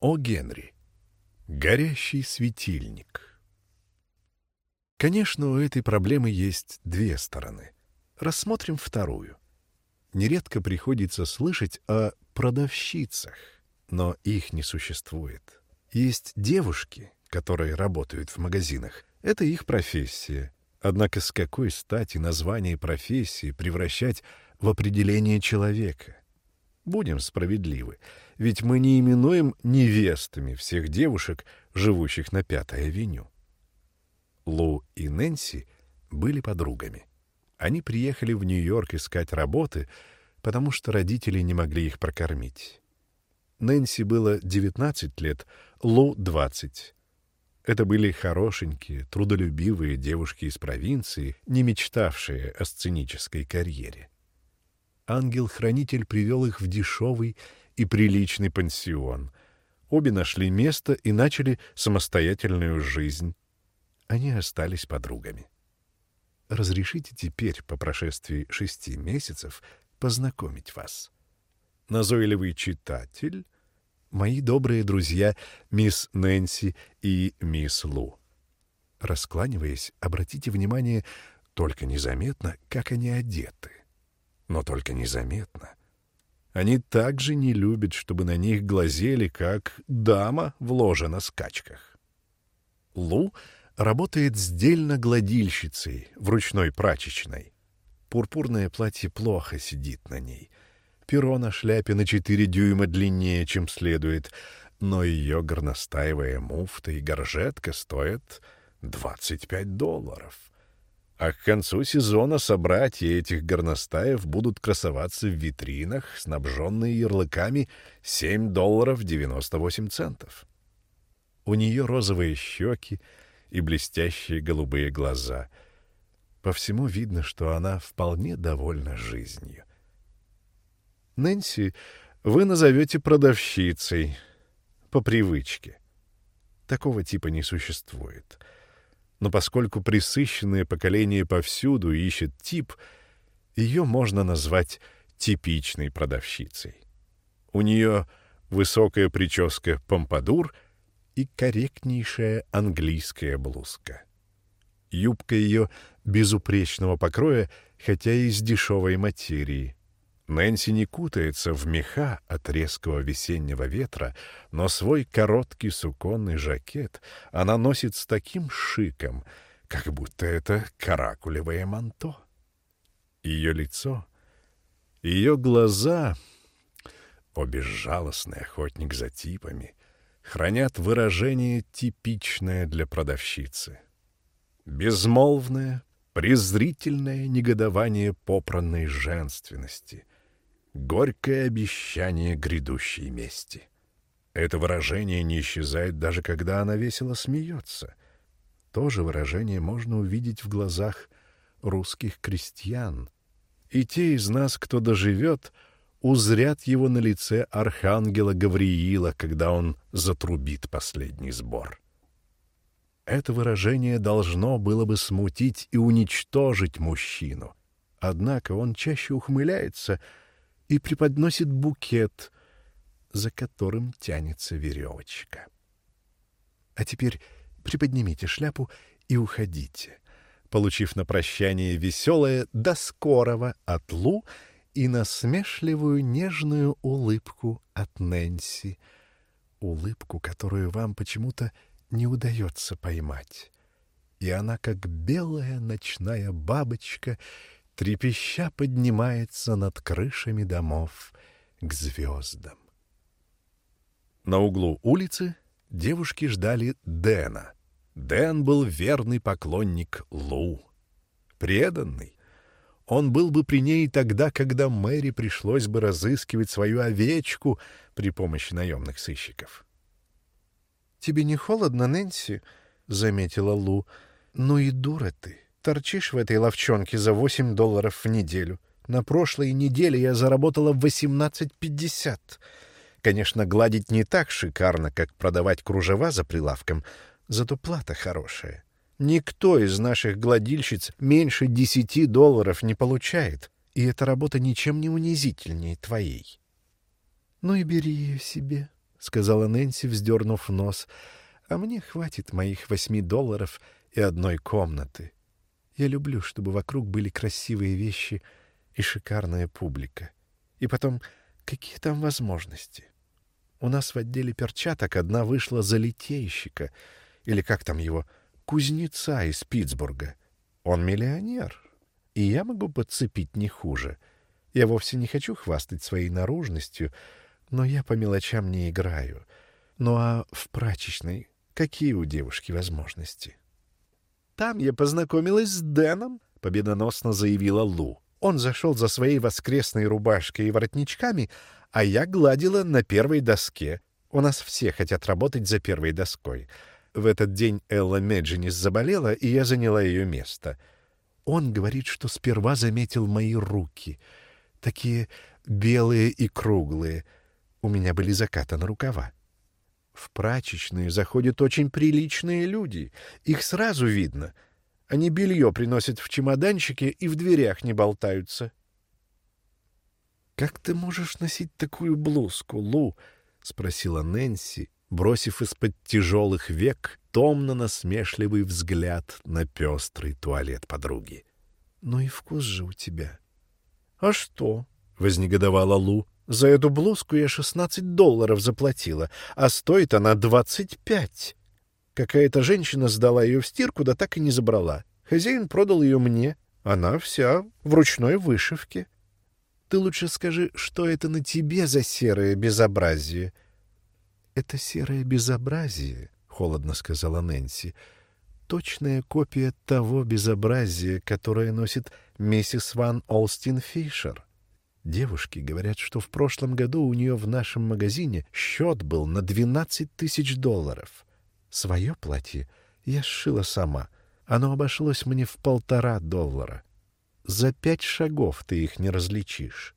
О. Генри. Горящий светильник. Конечно, у этой проблемы есть две стороны. Рассмотрим вторую. Нередко приходится слышать о продавщицах, но их не существует. Есть девушки, которые работают в магазинах. Это их профессия. Однако с какой стати название профессии превращать в определение человека? Будем справедливы, ведь мы не именуем невестами всех девушек, живущих на Пятой авеню. Лу и Нэнси были подругами. Они приехали в Нью-Йорк искать работы, потому что родители не могли их прокормить. Нэнси было 19 лет, Лу — 20. Это были хорошенькие, трудолюбивые девушки из провинции, не мечтавшие о сценической карьере ангел-хранитель привел их в дешевый и приличный пансион. Обе нашли место и начали самостоятельную жизнь. Они остались подругами. Разрешите теперь, по прошествии шести месяцев, познакомить вас. Назойливый читатель — мои добрые друзья мисс Нэнси и мисс Лу. Раскланиваясь, обратите внимание только незаметно, как они одеты но только незаметно. Они также не любят, чтобы на них глазели, как дама в ложе на скачках. Лу работает сдельно-гладильщицей в ручной прачечной. Пурпурное платье плохо сидит на ней. Перо на шляпе на четыре дюйма длиннее, чем следует, но ее горностаевая муфта и горжетка стоят 25 долларов а к концу сезона собратья этих горностаев будут красоваться в витринах, снабженные ярлыками 7 долларов 98 центов. У нее розовые щеки и блестящие голубые глаза. По всему видно, что она вполне довольна жизнью. Нэнси вы назовете продавщицей по привычке. Такого типа не существует — но поскольку присыщенное поколение повсюду ищет тип, ее можно назвать типичной продавщицей. У нее высокая прическа помпадур и корректнейшая английская блузка. Юбка ее безупречного покроя, хотя и из дешевой материи. Нэнси не кутается в меха от резкого весеннего ветра, но свой короткий суконный жакет она носит с таким шиком, как будто это каракулевое манто. Ее лицо, ее глаза, о безжалостный охотник за типами, хранят выражение, типичное для продавщицы. Безмолвное, презрительное негодование попранной женственности — горькое обещание грядущей мести. Это выражение не исчезает даже когда она весело смеется. То же выражение можно увидеть в глазах русских крестьян. И те из нас, кто доживет, узрят его на лице архангела Гавриила, когда он затрубит последний сбор. Это выражение должно было бы смутить и уничтожить мужчину. Однако он чаще ухмыляется — и преподносит букет, за которым тянется веревочка. А теперь приподнимите шляпу и уходите, получив на прощание веселое «до скорого» от Лу и насмешливую нежную улыбку от Нэнси, улыбку, которую вам почему-то не удается поймать. И она, как белая ночная бабочка, трепеща поднимается над крышами домов к звездам. На углу улицы девушки ждали Дэна. Дэн был верный поклонник Лу. Преданный. Он был бы при ней тогда, когда Мэри пришлось бы разыскивать свою овечку при помощи наемных сыщиков. «Тебе не холодно, Нэнси?» — заметила Лу. «Ну и дура ты. Торчишь в этой ловчонке за 8 долларов в неделю. На прошлой неделе я заработала 18,50. Конечно, гладить не так шикарно, как продавать кружева за прилавком, зато плата хорошая. Никто из наших гладильщиц меньше 10 долларов не получает, и эта работа ничем не унизительнее твоей. — Ну и бери ее себе, —— сказала Нэнси, вздернув нос, — «а мне хватит моих восьми долларов и одной комнаты. Я люблю, чтобы вокруг были красивые вещи и шикарная публика. И потом, какие там возможности? У нас в отделе перчаток одна вышла за литейщика, или как там его, кузнеца из Питтсбурга. Он миллионер, и я могу подцепить не хуже. Я вовсе не хочу хвастать своей наружностью, но я по мелочам не играю. Ну а в прачечной какие у девушки возможности? Там я познакомилась с Дэном, — победоносно заявила Лу. Он зашел за своей воскресной рубашкой и воротничками, а я гладила на первой доске. У нас все хотят работать за первой доской. В этот день Элла Меджинис заболела, и я заняла ее место. Он говорит, что сперва заметил мои руки. Такие белые и круглые. У меня были закатаны рукава. В прачечные заходят очень приличные люди. Их сразу видно. Они белье приносят в чемоданчике и в дверях не болтаются. «Как ты можешь носить такую блузку, Лу?» — спросила Нэнси, бросив из-под тяжелых век томно-насмешливый взгляд на пестрый туалет подруги. «Ну и вкус же у тебя». «А что?» — вознегодовала Лу. «За эту блузку я шестнадцать долларов заплатила, а стоит она двадцать пять. Какая-то женщина сдала ее в стирку, да так и не забрала. Хозяин продал ее мне. Она вся в ручной вышивке». Ты лучше скажи, что это на тебе за серое безобразие?» «Это серое безобразие», — холодно сказала Нэнси, — «точная копия того безобразия, которое носит миссис Ван Олстин Фишер. Девушки говорят, что в прошлом году у нее в нашем магазине счет был на 12 тысяч долларов. Свое платье я сшила сама. Оно обошлось мне в полтора доллара. За пять шагов ты их не различишь.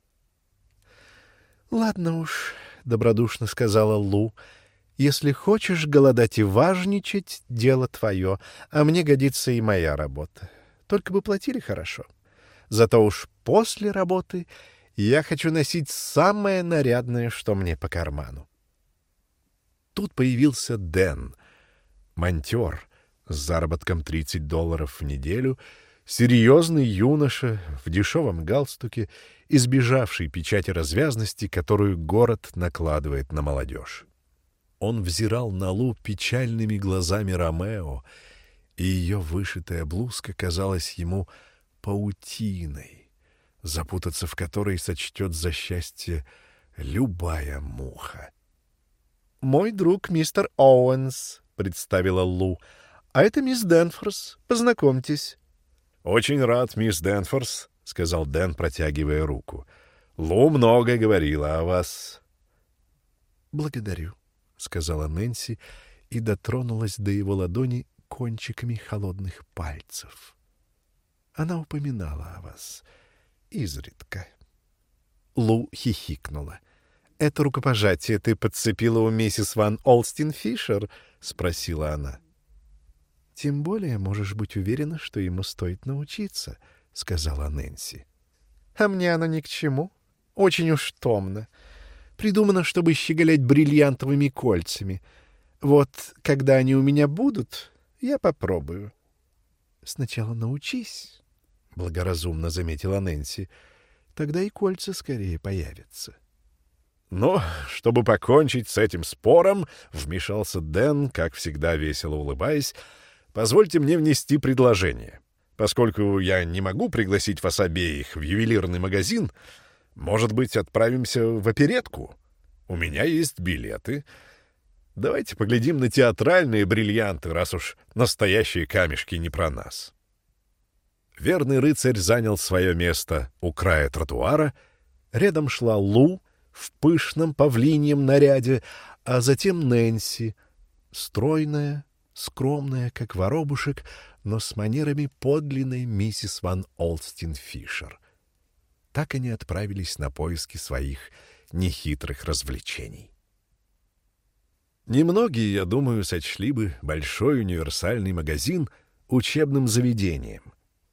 — Ладно уж, — добродушно сказала Лу, — если хочешь голодать и важничать, дело твое, а мне годится и моя работа. Только бы платили хорошо. Зато уж после работы я хочу носить самое нарядное, что мне по карману. Тут появился Дэн, монтер, с заработком 30 долларов в неделю — Серьезный юноша в дешевом галстуке, избежавший печати развязности, которую город накладывает на молодежь. Он взирал на Лу печальными глазами Ромео, и ее вышитая блузка казалась ему паутиной, запутаться в которой сочтет за счастье любая муха. «Мой друг мистер Оуэнс», — представила Лу, — «а это мисс Дэнфорс. Познакомьтесь». «Очень рад, мисс Дэнфорс», — сказал Дэн, протягивая руку. «Лу много говорила о вас». «Благодарю», — сказала Нэнси и дотронулась до его ладони кончиками холодных пальцев. Она упоминала о вас изредка. Лу хихикнула. «Это рукопожатие ты подцепила у миссис Ван Олстин Фишер?» — спросила она. Тем более можешь быть уверена, что ему стоит научиться, — сказала Нэнси. — А мне оно ни к чему. Очень уж томно. Придумано, чтобы щеголять бриллиантовыми кольцами. Вот когда они у меня будут, я попробую. — Сначала научись, — благоразумно заметила Нэнси. — Тогда и кольца скорее появятся. Но, чтобы покончить с этим спором, вмешался Дэн, как всегда весело улыбаясь, Позвольте мне внести предложение. Поскольку я не могу пригласить вас обеих в ювелирный магазин, может быть, отправимся в оперетку? У меня есть билеты. Давайте поглядим на театральные бриллианты, раз уж настоящие камешки не про нас. Верный рыцарь занял свое место у края тротуара. Рядом шла Лу в пышном павлиньем наряде, а затем Нэнси, стройная, скромная, как воробушек, но с манерами подлинной миссис Ван Олстин Фишер. Так они отправились на поиски своих нехитрых развлечений. Немногие, я думаю, сочли бы большой универсальный магазин учебным заведением.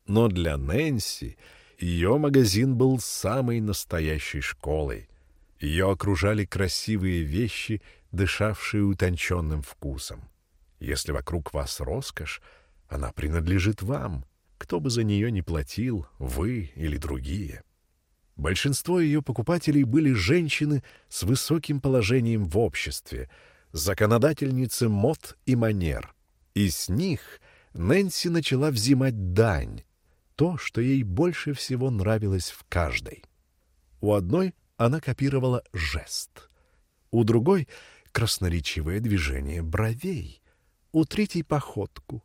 Но для Нэнси ее магазин был самой настоящей школой. Ее окружали красивые вещи дышавшие утонченным вкусом. Если вокруг вас роскошь, она принадлежит вам, кто бы за нее ни платил, вы или другие. Большинство ее покупателей были женщины с высоким положением в обществе, законодательницы мод и манер. И с них Нэнси начала взимать дань, то, что ей больше всего нравилось в каждой. У одной она копировала жест, у другой — красноречивое движение бровей, у третьей — походку,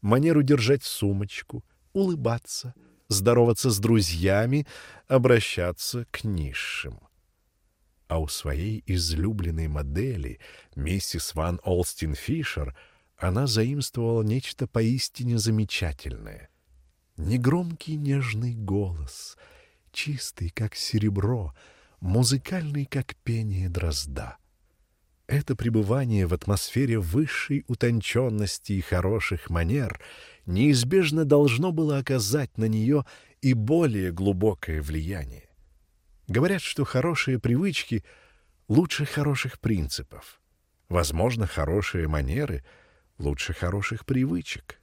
манеру держать сумочку, улыбаться, здороваться с друзьями, обращаться к низшим. А у своей излюбленной модели, миссис Ван Олстин Фишер, она заимствовала нечто поистине замечательное. Негромкий нежный голос, чистый, как серебро, музыкальный, как пение дрозда. Это пребывание в атмосфере высшей утонченности и хороших манер неизбежно должно было оказать на нее и более глубокое влияние. Говорят, что хорошие привычки лучше хороших принципов. Возможно, хорошие манеры лучше хороших привычек.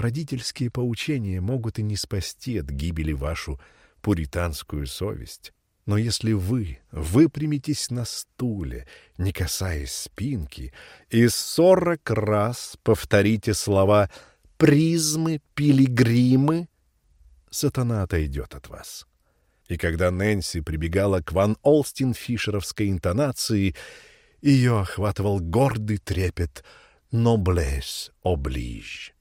Родительские поучения могут и не спасти от гибели вашу пуританскую совесть. Но если вы выпрямитесь на стуле, не касаясь спинки, и сорок раз повторите слова «призмы», «пилигримы», сатана отойдет от вас. И когда Нэнси прибегала к Ван Олстин фишеровской интонации, ее охватывал гордый трепет «noblesse oblige».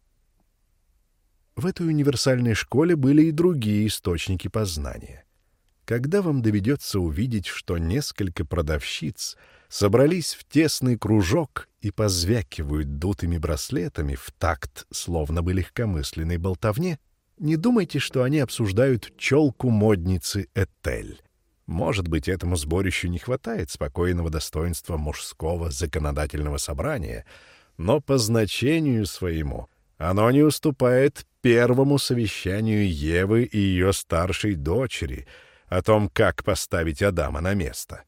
В этой универсальной школе были и другие источники познания. Когда вам доведется увидеть, что несколько продавщиц собрались в тесный кружок и позвякивают дутыми браслетами в такт, словно бы легкомысленной болтовне, не думайте, что они обсуждают челку модницы Этель. Может быть, этому сборищу не хватает спокойного достоинства мужского законодательного собрания, но по значению своему оно не уступает первому совещанию Евы и ее старшей дочери о том, как поставить Адама на место.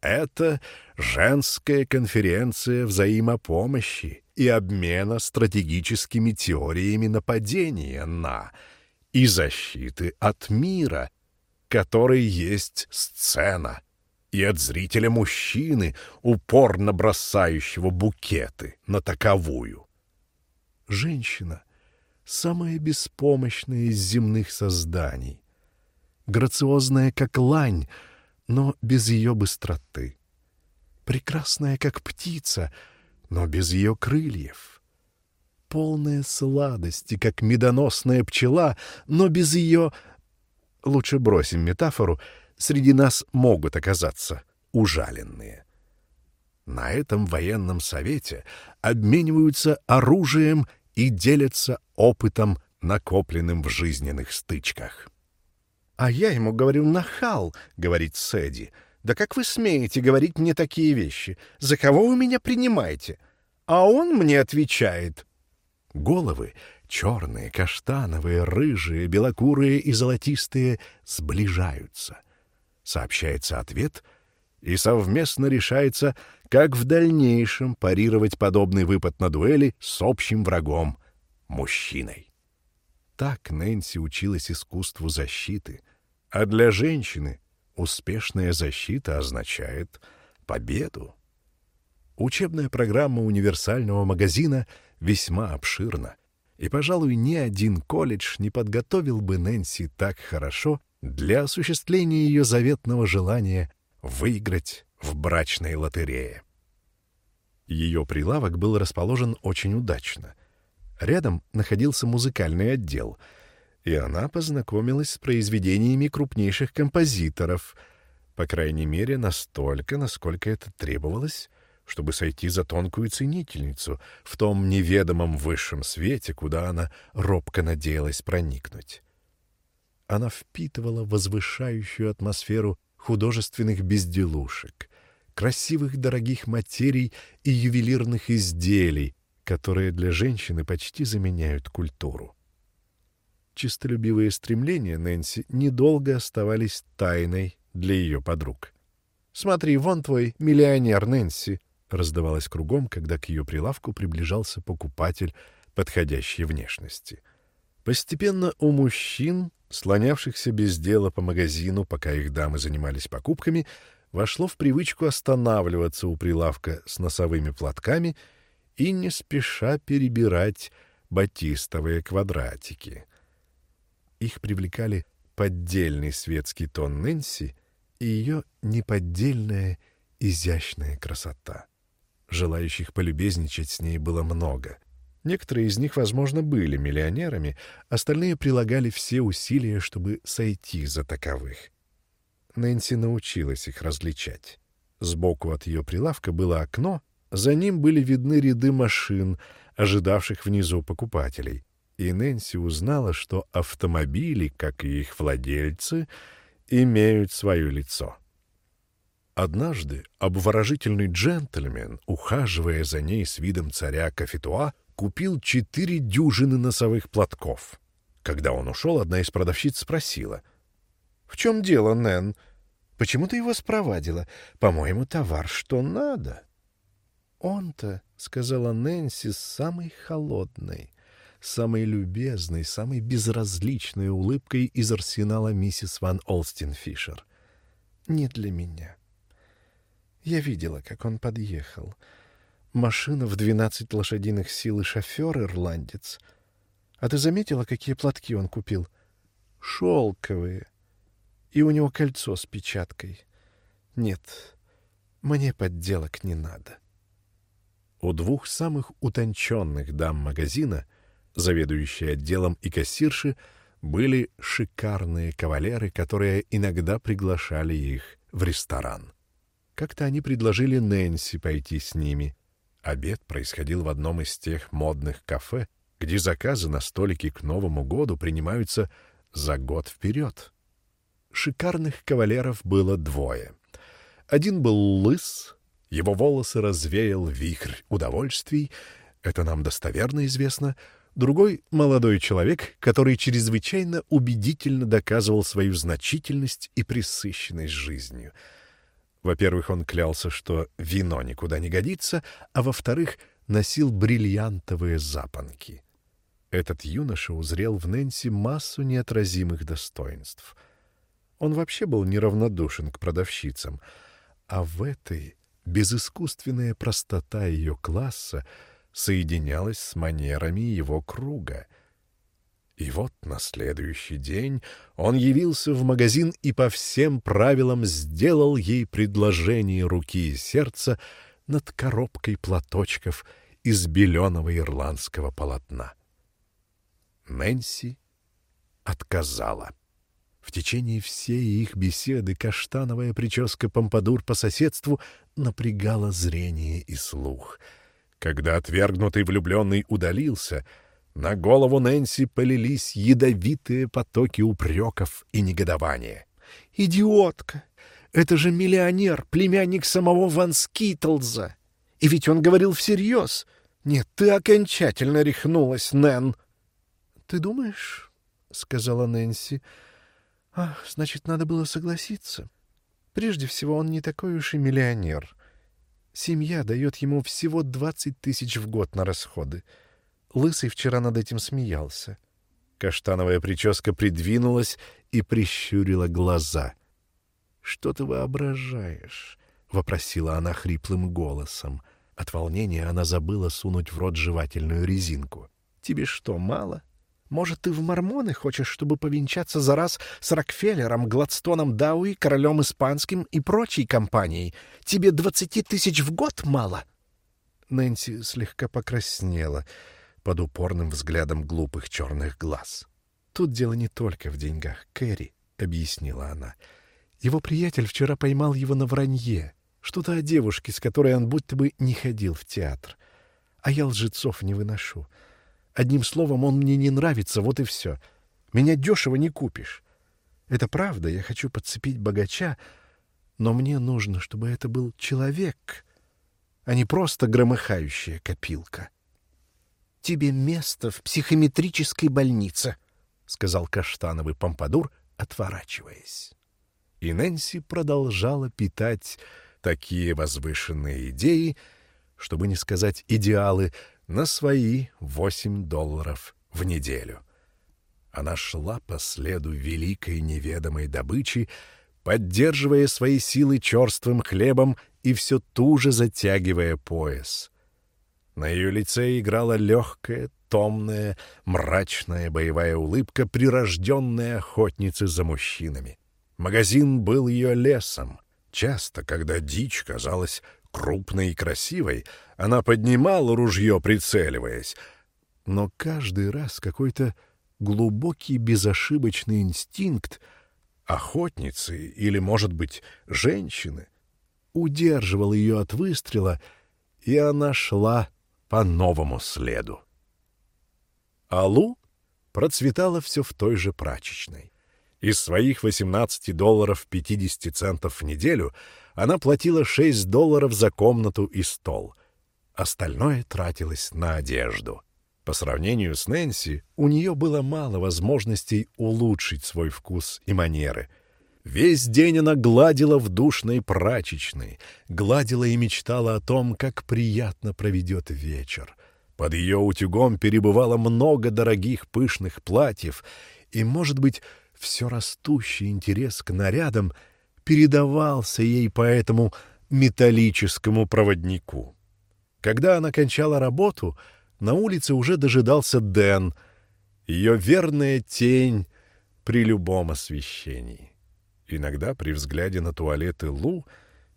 Это женская конференция взаимопомощи и обмена стратегическими теориями нападения на и защиты от мира, который есть сцена, и от зрителя мужчины, упорно бросающего букеты на таковую. Женщина — самая беспомощная из земных созданий, грациозная, как лань, но без ее быстроты, прекрасная, как птица, но без ее крыльев, полная сладости, как медоносная пчела, но без ее... Лучше бросим метафору, среди нас могут оказаться ужаленные. На этом военном совете обмениваются оружием и делятся опытом, накопленным в жизненных стычках. «А я ему говорю, нахал», — говорит Сэдди. «Да как вы смеете говорить мне такие вещи? За кого вы меня принимаете?» А он мне отвечает. Головы черные, каштановые, рыжие, белокурые и золотистые сближаются. Сообщается ответ, и совместно решается, как в дальнейшем парировать подобный выпад на дуэли с общим врагом — мужчиной. Так Нэнси училась искусству защиты, а для женщины успешная защита означает победу. Учебная программа универсального магазина весьма обширна, и, пожалуй, ни один колледж не подготовил бы Нэнси так хорошо для осуществления ее заветного желания выиграть в брачной лотерее. Ее прилавок был расположен очень удачно. Рядом находился музыкальный отдел, и она познакомилась с произведениями крупнейших композиторов, по крайней мере, настолько, насколько это требовалось, чтобы сойти за тонкую ценительницу в том неведомом высшем свете, куда она робко надеялась проникнуть. Она впитывала возвышающую атмосферу художественных безделушек, красивых дорогих материй и ювелирных изделий, которые для женщины почти заменяют культуру. Чистолюбивые стремления Нэнси недолго оставались тайной для ее подруг. «Смотри, вон твой миллионер Нэнси», — раздавалось кругом, когда к ее прилавку приближался покупатель подходящей внешности. Постепенно у мужчин, слонявшихся без дела по магазину, пока их дамы занимались покупками, вошло в привычку останавливаться у прилавка с носовыми платками и не спеша перебирать батистовые квадратики. Их привлекали поддельный светский тон Нэнси и ее неподдельная изящная красота. Желающих полюбезничать с ней было много. Некоторые из них, возможно, были миллионерами, остальные прилагали все усилия, чтобы сойти за таковых. Нэнси научилась их различать. Сбоку от ее прилавка было окно, за ним были видны ряды машин, ожидавших внизу покупателей. И Нэнси узнала, что автомобили, как и их владельцы, имеют свое лицо. Однажды обворожительный джентльмен, ухаживая за ней с видом царя Кафетуа, купил четыре дюжины носовых платков. Когда он ушел, одна из продавщиц спросила. — В чем дело, Нэн? Почему ты его спровадила? По-моему, товар что надо. — Он-то, — сказала Нэнси, — самый холодный, самой любезной, самой безразличной улыбкой из арсенала миссис Ван Олстин Фишер. — Не для меня. Я видела, как он подъехал — Машина в двенадцать лошадиных сил и шофер ирландец. А ты заметила, какие платки он купил? Шелковые. И у него кольцо с печаткой. Нет, мне подделок не надо. У двух самых утонченных дам магазина, заведующей отделом и кассирши, были шикарные кавалеры, которые иногда приглашали их в ресторан. Как-то они предложили Нэнси пойти с ними — Обед происходил в одном из тех модных кафе, где заказы на столики к Новому году принимаются за год вперед. Шикарных кавалеров было двое. Один был лыс, его волосы развеял вихрь удовольствий, это нам достоверно известно. Другой — молодой человек, который чрезвычайно убедительно доказывал свою значительность и пресыщенность жизнью — во-первых, он клялся, что вино никуда не годится, а во-вторых, носил бриллиантовые запонки. Этот юноша узрел в Нэнси массу неотразимых достоинств. Он вообще был неравнодушен к продавщицам, а в этой безыскусственная простота ее класса соединялась с манерами его круга — и вот на следующий день он явился в магазин и по всем правилам сделал ей предложение руки и сердца над коробкой платочков из беленого ирландского полотна. Нэнси отказала. В течение всей их беседы каштановая прическа помпадур по соседству напрягала зрение и слух. Когда отвергнутый влюбленный удалился — на голову Нэнси полились ядовитые потоки упреков и негодования. «Идиотка! Это же миллионер, племянник самого Ван Скитлза! И ведь он говорил всерьез! Нет, ты окончательно рехнулась, Нэн!» «Ты думаешь?» — сказала Нэнси. «А, значит, надо было согласиться. Прежде всего, он не такой уж и миллионер. Семья дает ему всего двадцать тысяч в год на расходы». Лысый вчера над этим смеялся. Каштановая прическа придвинулась и прищурила глаза. «Что ты воображаешь?» — вопросила она хриплым голосом. От волнения она забыла сунуть в рот жевательную резинку. «Тебе что, мало? Может, ты в мормоны хочешь, чтобы повенчаться за раз с Рокфеллером, Гладстоном Дауи, королем испанским и прочей компанией? Тебе двадцати тысяч в год мало?» Нэнси слегка покраснела — под упорным взглядом глупых черных глаз. «Тут дело не только в деньгах, Кэрри», — объяснила она. «Его приятель вчера поймал его на вранье. Что-то о девушке, с которой он будто бы не ходил в театр. А я лжецов не выношу. Одним словом, он мне не нравится, вот и все. Меня дешево не купишь. Это правда, я хочу подцепить богача, но мне нужно, чтобы это был человек, а не просто громыхающая копилка тебе место в психометрической больнице», — сказал каштановый помпадур, отворачиваясь. И Нэнси продолжала питать такие возвышенные идеи, чтобы не сказать идеалы, на свои 8 долларов в неделю. Она шла по следу великой неведомой добычи, поддерживая свои силы черствым хлебом и все туже затягивая пояс. На ее лице играла легкая, томная, мрачная боевая улыбка прирожденной охотницы за мужчинами. Магазин был ее лесом. Часто, когда дичь казалась крупной и красивой, она поднимала ружье, прицеливаясь. Но каждый раз какой-то глубокий безошибочный инстинкт охотницы или, может быть, женщины удерживал ее от выстрела, и она шла по новому следу. Алу процветала все в той же прачечной. Из своих 18 долларов 50 центов в неделю она платила 6 долларов за комнату и стол. Остальное тратилось на одежду. По сравнению с Нэнси, у нее было мало возможностей улучшить свой вкус и манеры. Весь день она гладила в душной прачечной, гладила и мечтала о том, как приятно проведет вечер. Под ее утюгом перебывало много дорогих пышных платьев, и, может быть, все растущий интерес к нарядам передавался ей по этому металлическому проводнику. Когда она кончала работу, на улице уже дожидался Дэн, ее верная тень при любом освещении. Иногда при взгляде на туалеты Лу,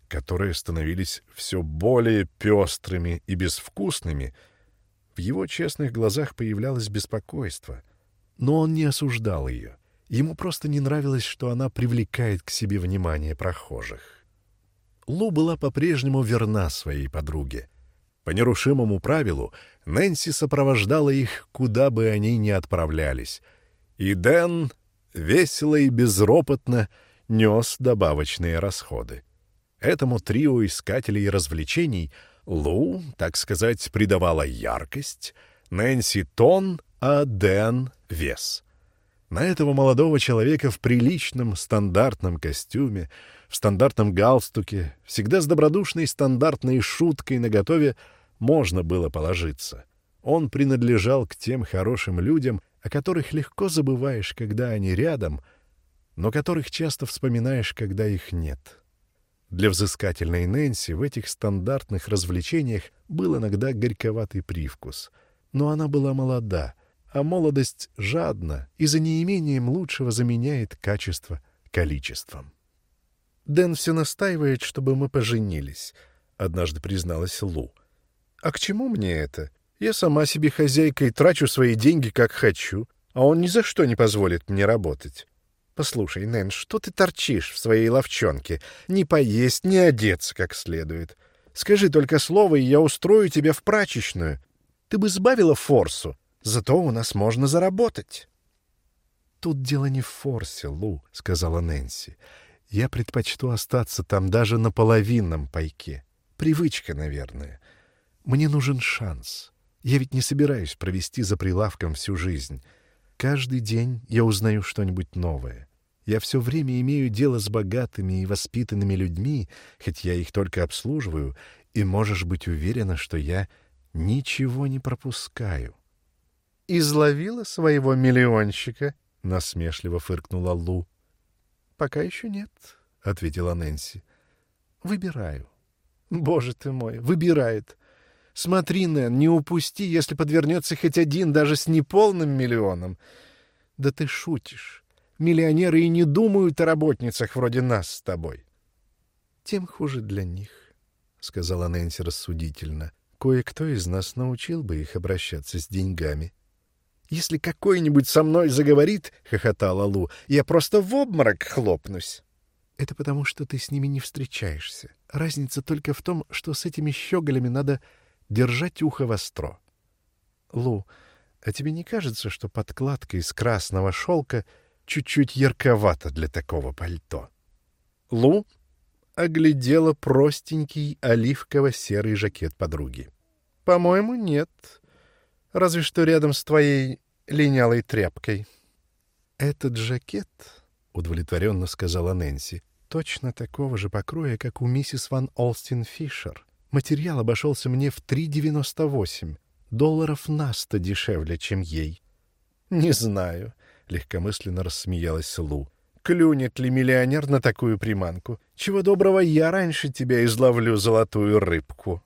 которые становились все более пестрыми и безвкусными, в его честных глазах появлялось беспокойство. Но он не осуждал ее. Ему просто не нравилось, что она привлекает к себе внимание прохожих. Лу была по-прежнему верна своей подруге. По нерушимому правилу Нэнси сопровождала их, куда бы они ни отправлялись. И Дэн весело и безропотно нес добавочные расходы. Этому трио искателей развлечений Лу, так сказать, придавала яркость, Нэнси — тон, а Дэн — вес. На этого молодого человека в приличном стандартном костюме, в стандартном галстуке, всегда с добродушной стандартной шуткой наготове можно было положиться. Он принадлежал к тем хорошим людям, о которых легко забываешь, когда они рядом, но которых часто вспоминаешь, когда их нет. Для взыскательной Нэнси в этих стандартных развлечениях был иногда горьковатый привкус. Но она была молода, а молодость жадна и за неимением лучшего заменяет качество количеством. «Дэн все настаивает, чтобы мы поженились», — однажды призналась Лу. «А к чему мне это? Я сама себе хозяйка и трачу свои деньги, как хочу, а он ни за что не позволит мне работать. Послушай, Нэн, что ты торчишь в своей ловчонке? Не поесть, не одеться как следует. Скажи только слово, и я устрою тебя в прачечную. Ты бы сбавила форсу, зато у нас можно заработать. «Тут дело не в форсе, Лу», — сказала Нэнси. «Я предпочту остаться там даже на половинном пайке. Привычка, наверное. Мне нужен шанс. Я ведь не собираюсь провести за прилавком всю жизнь. Каждый день я узнаю что-нибудь новое. Я все время имею дело с богатыми и воспитанными людьми, хоть я их только обслуживаю, и можешь быть уверена, что я ничего не пропускаю. «Изловила своего миллионщика?» — насмешливо фыркнула Лу. «Пока еще нет», — ответила Нэнси. «Выбираю». «Боже ты мой, выбирает. Смотри, Нэн, не упусти, если подвернется хоть один, даже с неполным миллионом. Да ты шутишь. Миллионеры и не думают о работницах вроде нас с тобой. — Тем хуже для них, — сказала Нэнси рассудительно. — Кое-кто из нас научил бы их обращаться с деньгами. — Если какой-нибудь со мной заговорит, — хохотала Лу, — я просто в обморок хлопнусь. — Это потому, что ты с ними не встречаешься. Разница только в том, что с этими щеголями надо держать ухо востро. — Лу, а тебе не кажется, что подкладка из красного шелка — чуть-чуть ярковато для такого пальто. Лу оглядела простенький оливково-серый жакет подруги. «По-моему, нет. Разве что рядом с твоей линялой тряпкой». «Этот жакет», — удовлетворенно сказала Нэнси, — «точно такого же покроя, как у миссис Ван Олстин Фишер. Материал обошелся мне в 3,98. Долларов на сто дешевле, чем ей. «Не знаю», — легкомысленно рассмеялась Лу. «Клюнет ли миллионер на такую приманку? Чего доброго, я раньше тебя изловлю золотую рыбку».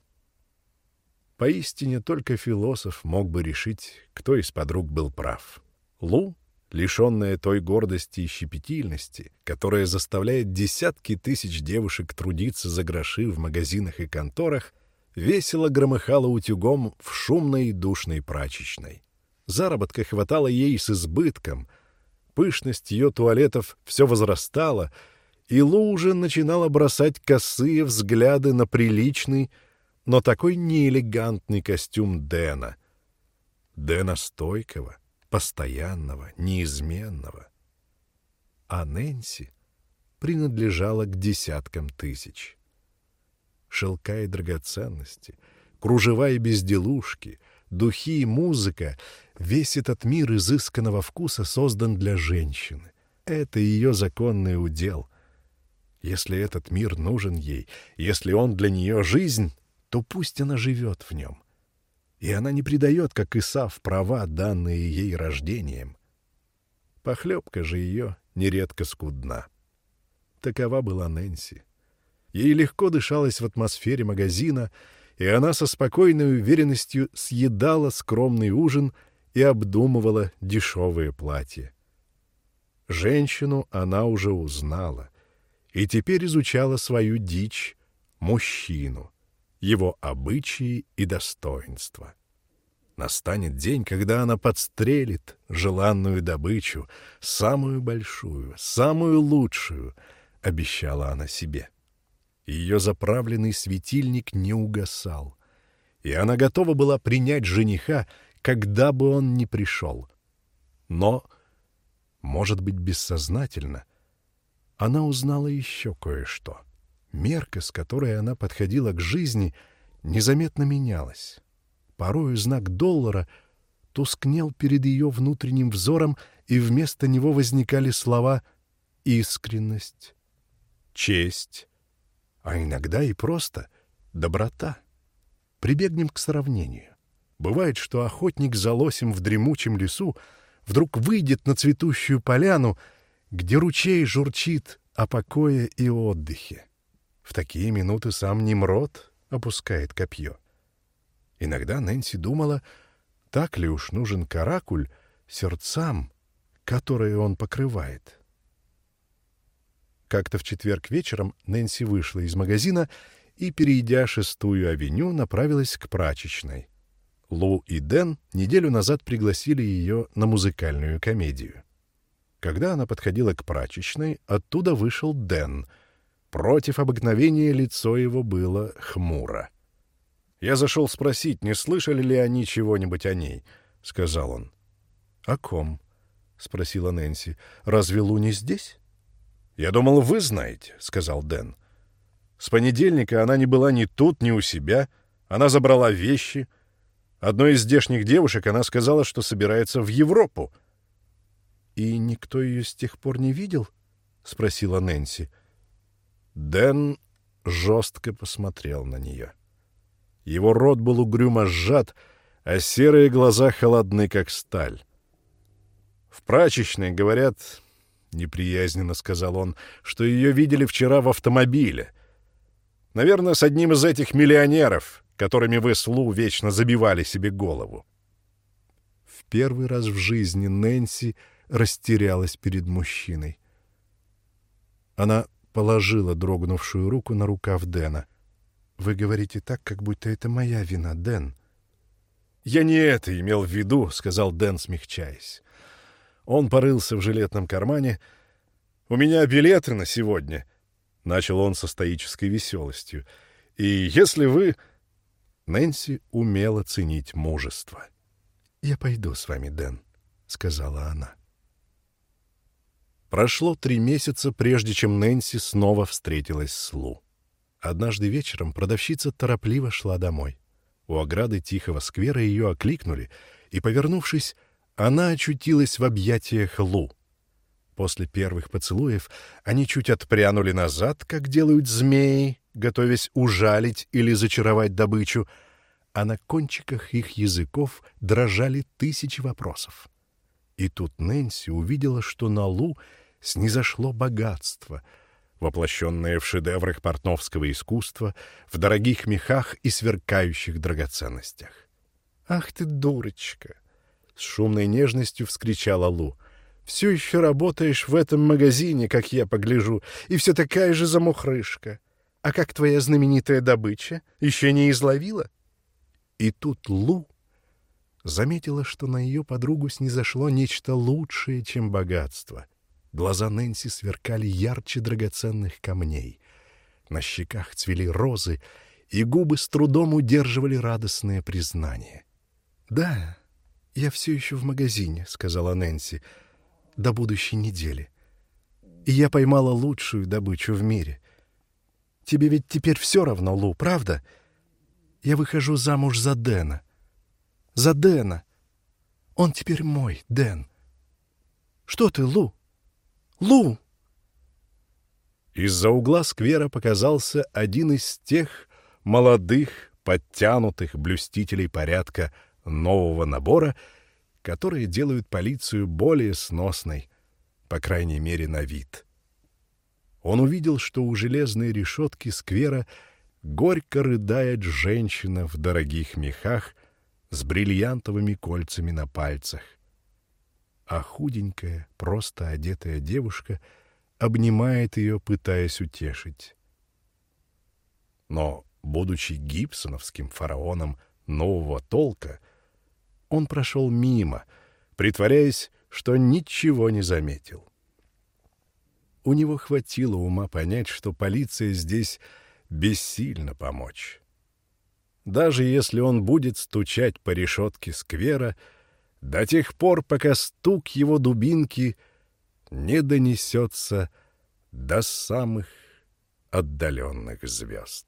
Поистине только философ мог бы решить, кто из подруг был прав. Лу, лишенная той гордости и щепетильности, которая заставляет десятки тысяч девушек трудиться за гроши в магазинах и конторах, весело громыхала утюгом в шумной и душной прачечной. Заработка хватало ей с избытком, пышность ее туалетов все возрастала, и Лу уже начинала бросать косые взгляды на приличный, но такой неэлегантный костюм Дэна. Дэна стойкого, постоянного, неизменного. А Нэнси принадлежала к десяткам тысяч. Шелка и драгоценности, кружева и безделушки, духи и музыка — весь этот мир изысканного вкуса создан для женщины. Это ее законный удел. Если этот мир нужен ей, если он для нее жизнь, то пусть она живет в нем. И она не предает, как Исав, права, данные ей рождением. Похлебка же ее нередко скудна. Такова была Нэнси. Ей легко дышалось в атмосфере магазина, и она со спокойной уверенностью съедала скромный ужин и обдумывала дешевые платья. Женщину она уже узнала и теперь изучала свою дичь — мужчину его обычаи и достоинства. Настанет день, когда она подстрелит желанную добычу, самую большую, самую лучшую, обещала она себе. Ее заправленный светильник не угасал, и она готова была принять жениха, когда бы он ни пришел. Но, может быть, бессознательно, она узнала еще кое-что — Мерка, с которой она подходила к жизни, незаметно менялась. Порою знак доллара тускнел перед ее внутренним взором, и вместо него возникали слова «искренность», «честь», а иногда и просто «доброта». Прибегнем к сравнению. Бывает, что охотник за лосем в дремучем лесу вдруг выйдет на цветущую поляну, где ручей журчит о покое и отдыхе. В такие минуты сам Немрод опускает копье. Иногда Нэнси думала, так ли уж нужен каракуль сердцам, которые он покрывает. Как-то в четверг вечером Нэнси вышла из магазина и, перейдя шестую авеню, направилась к прачечной. Лу и Дэн неделю назад пригласили ее на музыкальную комедию. Когда она подходила к прачечной, оттуда вышел Дэн — Против обыкновения лицо его было хмуро. «Я зашел спросить, не слышали ли они чего-нибудь о ней?» — сказал он. «О ком?» — спросила Нэнси. «Разве не здесь?» «Я думал, вы знаете», — сказал Дэн. «С понедельника она не была ни тут, ни у себя. Она забрала вещи. Одной из здешних девушек она сказала, что собирается в Европу». «И никто ее с тех пор не видел?» — спросила Нэнси. — Дэн жестко посмотрел на нее. Его рот был угрюмо сжат, а серые глаза холодны, как сталь. «В прачечной, говорят, — неприязненно сказал он, — что ее видели вчера в автомобиле. Наверное, с одним из этих миллионеров, которыми вы с вечно забивали себе голову». В первый раз в жизни Нэнси растерялась перед мужчиной. Она положила дрогнувшую руку на рукав Дэна. «Вы говорите так, как будто это моя вина, Дэн». «Я не это имел в виду», — сказал Дэн, смягчаясь. Он порылся в жилетном кармане. «У меня билеты на сегодня», — начал он со стоической веселостью. «И если вы...» Нэнси умела ценить мужество. «Я пойду с вами, Дэн», — сказала она. Прошло три месяца, прежде чем Нэнси снова встретилась с Лу. Однажды вечером продавщица торопливо шла домой. У ограды тихого сквера ее окликнули, и, повернувшись, она очутилась в объятиях Лу. После первых поцелуев они чуть отпрянули назад, как делают змеи, готовясь ужалить или зачаровать добычу, а на кончиках их языков дрожали тысячи вопросов. И тут Нэнси увидела, что на Лу снизошло богатство, воплощенное в шедеврах портновского искусства, в дорогих мехах и сверкающих драгоценностях. «Ах ты, дурочка!» — с шумной нежностью вскричала Лу. «Все еще работаешь в этом магазине, как я погляжу, и все такая же замухрышка. А как твоя знаменитая добыча? Еще не изловила?» И тут Лу заметила, что на ее подругу снизошло нечто лучшее, чем богатство. Глаза Нэнси сверкали ярче драгоценных камней. На щеках цвели розы, и губы с трудом удерживали радостное признание. «Да, я все еще в магазине», — сказала Нэнси, — «до будущей недели. И я поймала лучшую добычу в мире. Тебе ведь теперь все равно, Лу, правда? Я выхожу замуж за Дэна» за Дэна. Он теперь мой, Дэн. Что ты, Лу? Лу!» Из-за угла сквера показался один из тех молодых, подтянутых блюстителей порядка нового набора, которые делают полицию более сносной, по крайней мере, на вид. Он увидел, что у железной решетки сквера горько рыдает женщина в дорогих мехах, с бриллиантовыми кольцами на пальцах. А худенькая, просто одетая девушка обнимает ее, пытаясь утешить. Но, будучи гибсоновским фараоном нового толка, он прошел мимо, притворяясь, что ничего не заметил. У него хватило ума понять, что полиция здесь бессильно помочь. Даже если он будет стучать по решетке сквера до тех пор, пока стук его дубинки не донесется до самых отдаленных звезд.